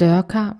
dørkarm